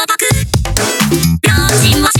そばく。両親は